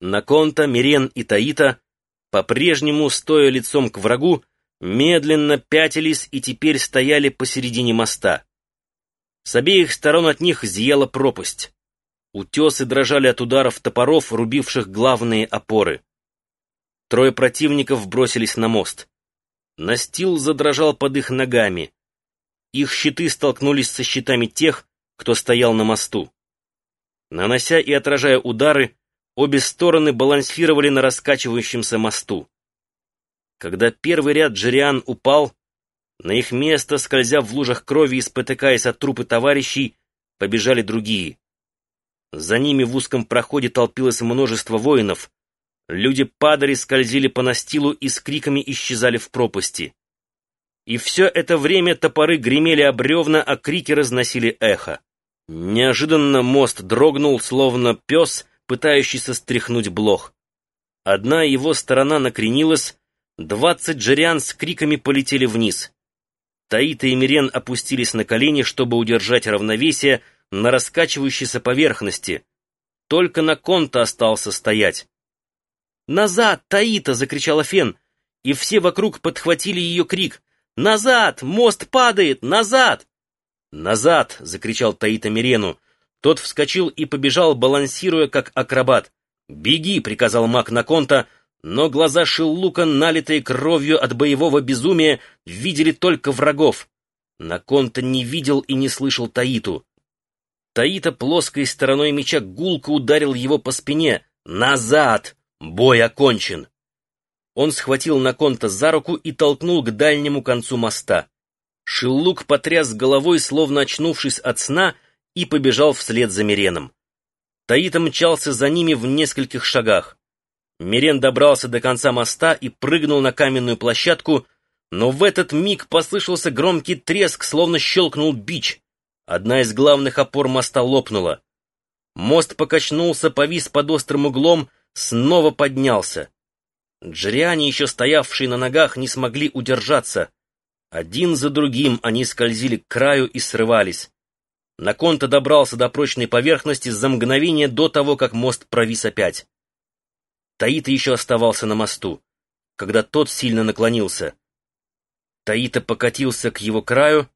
Наконта, Мирен и Таита, по-прежнему, стоя лицом к врагу, медленно пятились и теперь стояли посередине моста. С обеих сторон от них зияла пропасть. Утесы дрожали от ударов топоров, рубивших главные опоры. Трое противников бросились на мост. Настил задрожал под их ногами. Их щиты столкнулись со щитами тех, кто стоял на мосту. Нанося и отражая удары, обе стороны балансировали на раскачивающемся мосту. Когда первый ряд джериан упал, на их место, скользя в лужах крови и спотыкаясь от трупы товарищей, побежали другие. За ними в узком проходе толпилось множество воинов. Люди падали, скользили по настилу и с криками исчезали в пропасти. И все это время топоры гремели об бревна, а крики разносили эхо. Неожиданно мост дрогнул, словно пес, пытающийся стряхнуть блох. Одна его сторона накренилась, двадцать джериан с криками полетели вниз. Таита и Мирен опустились на колени, чтобы удержать равновесие на раскачивающейся поверхности. Только на конта остался стоять. «Назад, Таита!» — закричала Фен, и все вокруг подхватили ее крик. «Назад! Мост падает! Назад!» «Назад!» — закричал Таита Мирену. Тот вскочил и побежал, балансируя как акробат. «Беги!» — приказал маг Наконта, но глаза Шиллука, налитые кровью от боевого безумия, видели только врагов. Наконта не видел и не слышал Таиту. Таита плоской стороной меча гулко ударил его по спине. «Назад! Бой окончен!» Он схватил Наконта за руку и толкнул к дальнему концу моста. Шиллук потряс головой, словно очнувшись от сна, и побежал вслед за Миреном. Таита мчался за ними в нескольких шагах. Мирен добрался до конца моста и прыгнул на каменную площадку, но в этот миг послышался громкий треск, словно щелкнул бич. Одна из главных опор моста лопнула. Мост покачнулся, повис под острым углом, снова поднялся. Джериане, еще стоявшие на ногах, не смогли удержаться — один за другим они скользили к краю и срывались. Наконта добрался до прочной поверхности за мгновение до того, как мост провис опять. Таита еще оставался на мосту, когда тот сильно наклонился. Таита покатился к его краю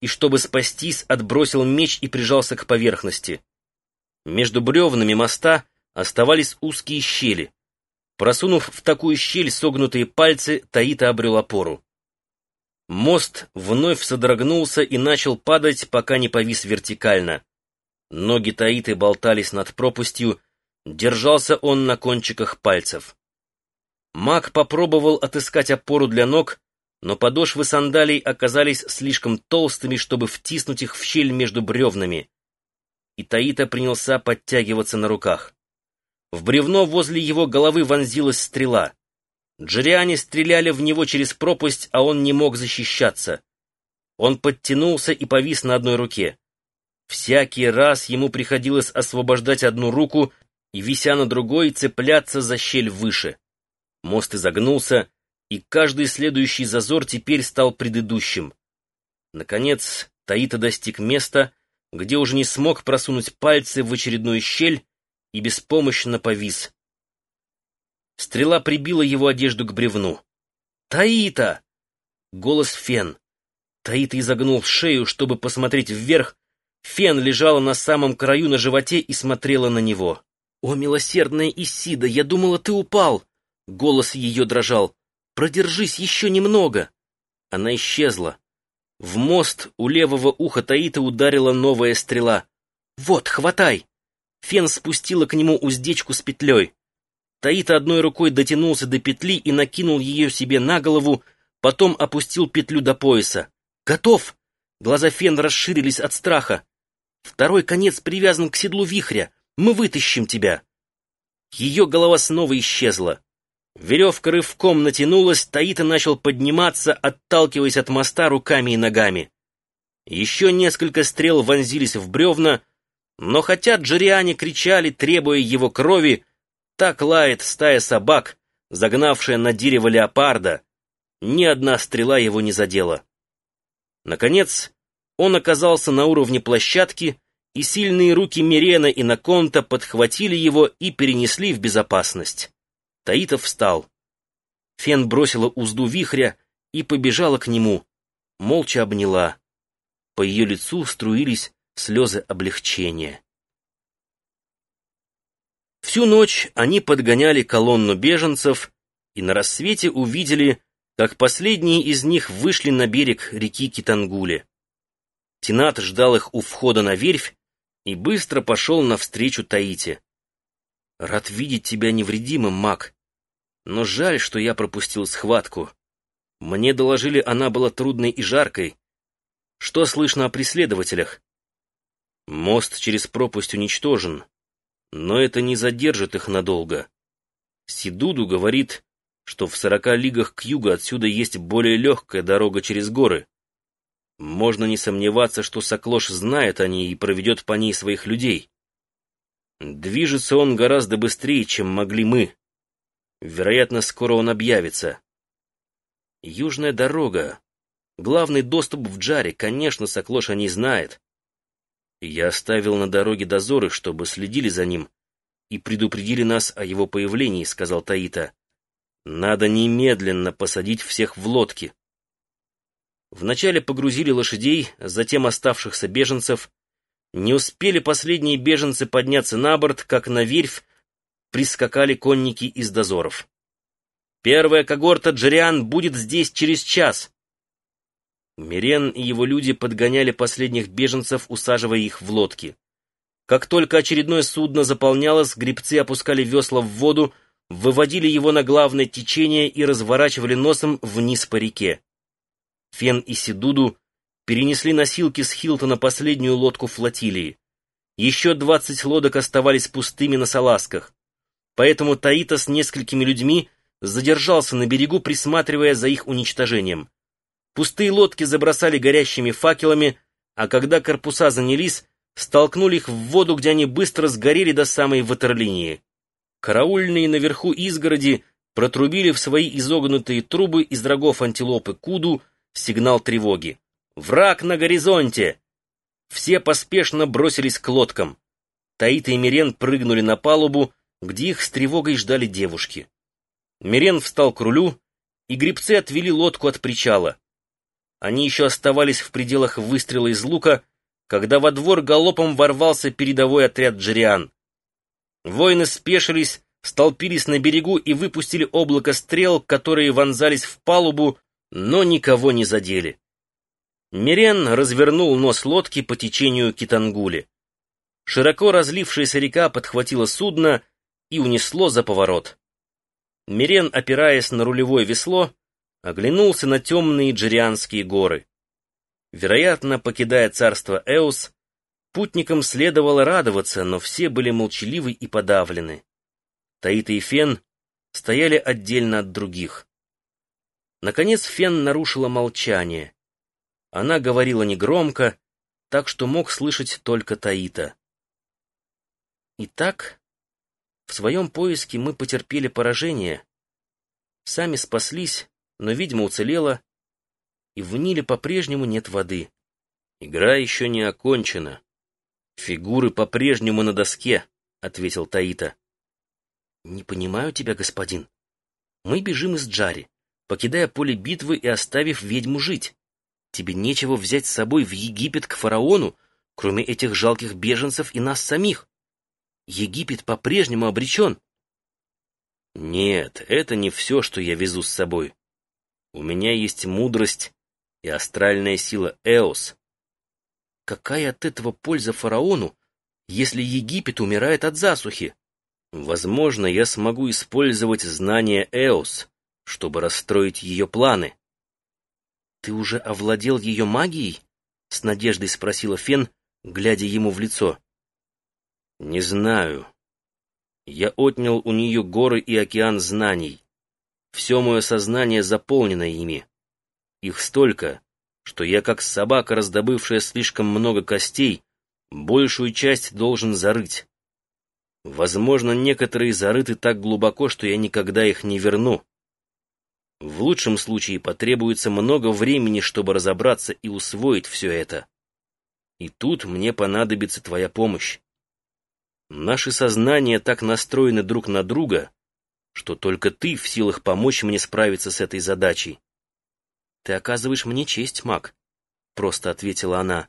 и, чтобы спастись, отбросил меч и прижался к поверхности. Между бревнами моста оставались узкие щели. Просунув в такую щель согнутые пальцы, Таита обрел опору. Мост вновь содрогнулся и начал падать, пока не повис вертикально. Ноги Таиты болтались над пропастью, держался он на кончиках пальцев. Маг попробовал отыскать опору для ног, но подошвы сандалий оказались слишком толстыми, чтобы втиснуть их в щель между бревнами. И Таита принялся подтягиваться на руках. В бревно возле его головы вонзилась стрела. Джериане стреляли в него через пропасть, а он не мог защищаться. Он подтянулся и повис на одной руке. Всякий раз ему приходилось освобождать одну руку и, вися на другой, цепляться за щель выше. Мост изогнулся, и каждый следующий зазор теперь стал предыдущим. Наконец, Таита достиг места, где уже не смог просунуть пальцы в очередную щель и беспомощно повис. Стрела прибила его одежду к бревну. «Таита!» Голос Фен. Таита изогнул шею, чтобы посмотреть вверх. Фен лежала на самом краю на животе и смотрела на него. «О, милосердная Исида, я думала, ты упал!» Голос ее дрожал. «Продержись еще немного!» Она исчезла. В мост у левого уха Таита ударила новая стрела. «Вот, хватай!» Фен спустила к нему уздечку с петлей. Таита одной рукой дотянулся до петли и накинул ее себе на голову, потом опустил петлю до пояса. «Готов!» Глаза Фен расширились от страха. «Второй конец привязан к седлу вихря. Мы вытащим тебя!» Ее голова снова исчезла. Веревка рывком натянулась, Таита начал подниматься, отталкиваясь от моста руками и ногами. Еще несколько стрел вонзились в бревна, но хотя джериане кричали, требуя его крови, так лает стая собак, загнавшая на дерево леопарда. Ни одна стрела его не задела. Наконец, он оказался на уровне площадки и сильные руки Мирена и Наконта подхватили его и перенесли в безопасность. Таитов встал. Фен бросила узду вихря и побежала к нему, молча обняла. По ее лицу струились слезы облегчения. Всю ночь они подгоняли колонну беженцев и на рассвете увидели, как последние из них вышли на берег реки Китангуле. Тинат ждал их у входа на верфь и быстро пошел навстречу Таите. «Рад видеть тебя невредимым, маг, но жаль, что я пропустил схватку. Мне доложили, она была трудной и жаркой. Что слышно о преследователях?» «Мост через пропасть уничтожен, но это не задержит их надолго. Сидуду говорит, что в сорока лигах к югу отсюда есть более легкая дорога через горы. Можно не сомневаться, что Соклош знает о ней и проведет по ней своих людей. Движется он гораздо быстрее, чем могли мы. Вероятно, скоро он объявится. Южная дорога. Главный доступ в Джаре, конечно, Соклош о ней знает. Я оставил на дороге дозоры, чтобы следили за ним и предупредили нас о его появлении, сказал Таита. Надо немедленно посадить всех в лодки. Вначале погрузили лошадей, затем оставшихся беженцев. Не успели последние беженцы подняться на борт, как на верфь прискакали конники из дозоров. «Первая когорта Джериан будет здесь через час!» Мирен и его люди подгоняли последних беженцев, усаживая их в лодки. Как только очередное судно заполнялось, гребцы опускали весла в воду, выводили его на главное течение и разворачивали носом вниз по реке. Фен и Сидуду перенесли носилки с Хилта на последнюю лодку флотилии. Еще двадцать лодок оставались пустыми на салазках. Поэтому Таита с несколькими людьми задержался на берегу, присматривая за их уничтожением. Пустые лодки забросали горящими факелами, а когда корпуса занялись, столкнули их в воду, где они быстро сгорели до самой ватерлинии. Караульные наверху изгороди протрубили в свои изогнутые трубы из рогов антилопы Куду сигнал тревоги. «Враг на горизонте!» Все поспешно бросились к лодкам. Таита и Мирен прыгнули на палубу, где их с тревогой ждали девушки. Мирен встал к рулю, и грибцы отвели лодку от причала. Они еще оставались в пределах выстрела из лука, когда во двор галопом ворвался передовой отряд джериан. Воины спешились, столпились на берегу и выпустили облако стрел, которые вонзались в палубу, но никого не задели. Мирен развернул нос лодки по течению Китангули. Широко разлившаяся река подхватила судно и унесло за поворот. Мирен, опираясь на рулевое весло, оглянулся на темные Джерианские горы. Вероятно, покидая царство Эус, путникам следовало радоваться, но все были молчаливы и подавлены. Таита и Фен стояли отдельно от других. Наконец Фен нарушила молчание. Она говорила негромко, так что мог слышать только Таита. Итак, в своем поиске мы потерпели поражение. Сами спаслись, но видимо уцелела, и в Ниле по-прежнему нет воды. Игра еще не окончена. Фигуры по-прежнему на доске, — ответил Таита. Не понимаю тебя, господин. Мы бежим из Джари покидая поле битвы и оставив ведьму жить. Тебе нечего взять с собой в Египет к фараону, кроме этих жалких беженцев и нас самих. Египет по-прежнему обречен. Нет, это не все, что я везу с собой. У меня есть мудрость и астральная сила Эос. Какая от этого польза фараону, если Египет умирает от засухи? Возможно, я смогу использовать знания Эос, чтобы расстроить ее планы. «Ты уже овладел ее магией?» — с надеждой спросила Фен, глядя ему в лицо. «Не знаю. Я отнял у нее горы и океан знаний. Все мое сознание заполнено ими. Их столько, что я, как собака, раздобывшая слишком много костей, большую часть должен зарыть. Возможно, некоторые зарыты так глубоко, что я никогда их не верну. В лучшем случае потребуется много времени, чтобы разобраться и усвоить все это. И тут мне понадобится твоя помощь. Наши сознания так настроены друг на друга, что только ты в силах помочь мне справиться с этой задачей. Ты оказываешь мне честь, маг, — просто ответила она.